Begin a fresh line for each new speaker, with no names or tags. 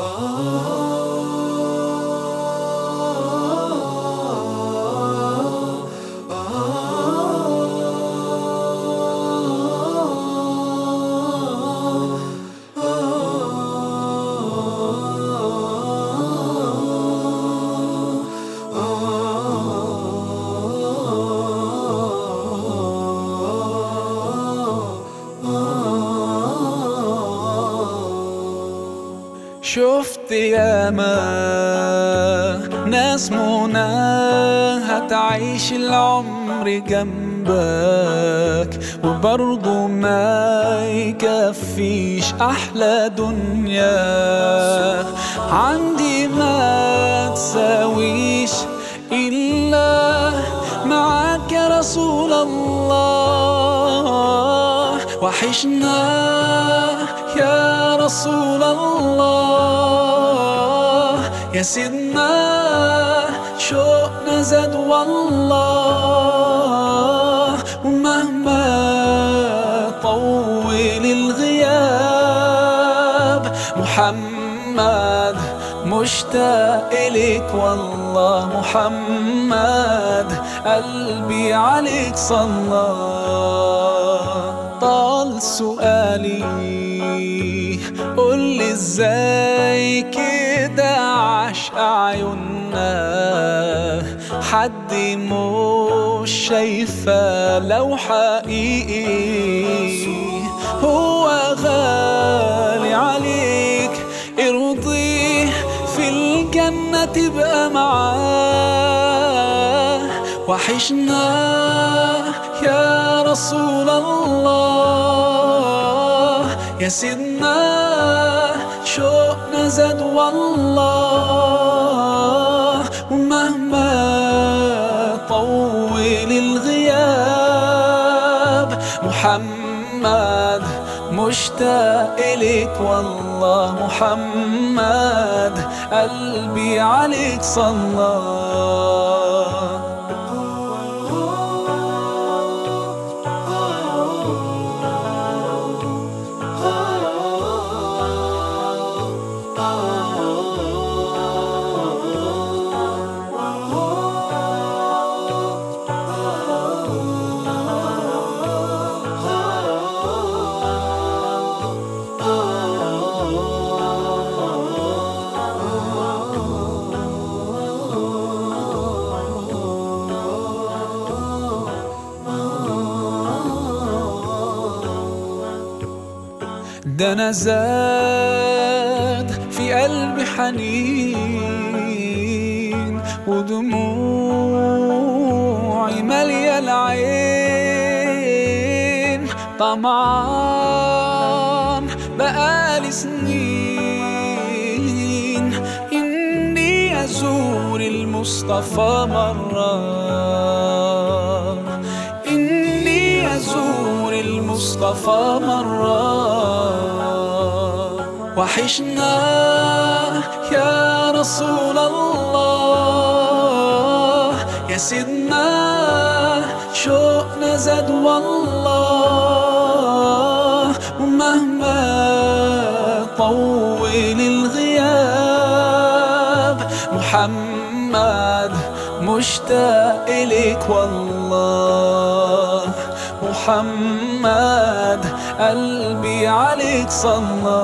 Oh. شفت ياما ناس مناها تعيش العمر جنبك وبرضه ما يكفيش أحلى دنيا. عندي ما تساويش إلا معاك يا رسول الله. وحشنا يا رسول الله يا سيدنا شوقنا زاد والله. ومهما طول الغياب محمد مشتاق إليك والله. محمد قلبي عليك صلى طال سؤالي. قولي إزاي كده عاش عيوننا حد مش شايفة لو حقيقي. هو غالي عليك. ارضيه في الجنة تبقى معاه. وحشنا يا رسول الله. يا سيدنا شوقنا زاد والله. ومهما طول الغياب محمد مشتاق إليك والله. محمد قلبي عليك صلى ده أنا زاد في قلبي حنين ودموعي مالية العين. طمعان بقالي سنين. إني أزور المصطفى مرة. إني أزور المصطفى مرة وحشنا يا رسول الله. يا سيدنا شوقنا زاد والله. ومهما طول الغياب محمد مشتاق إليك والله. محمد قلبي عليك صلى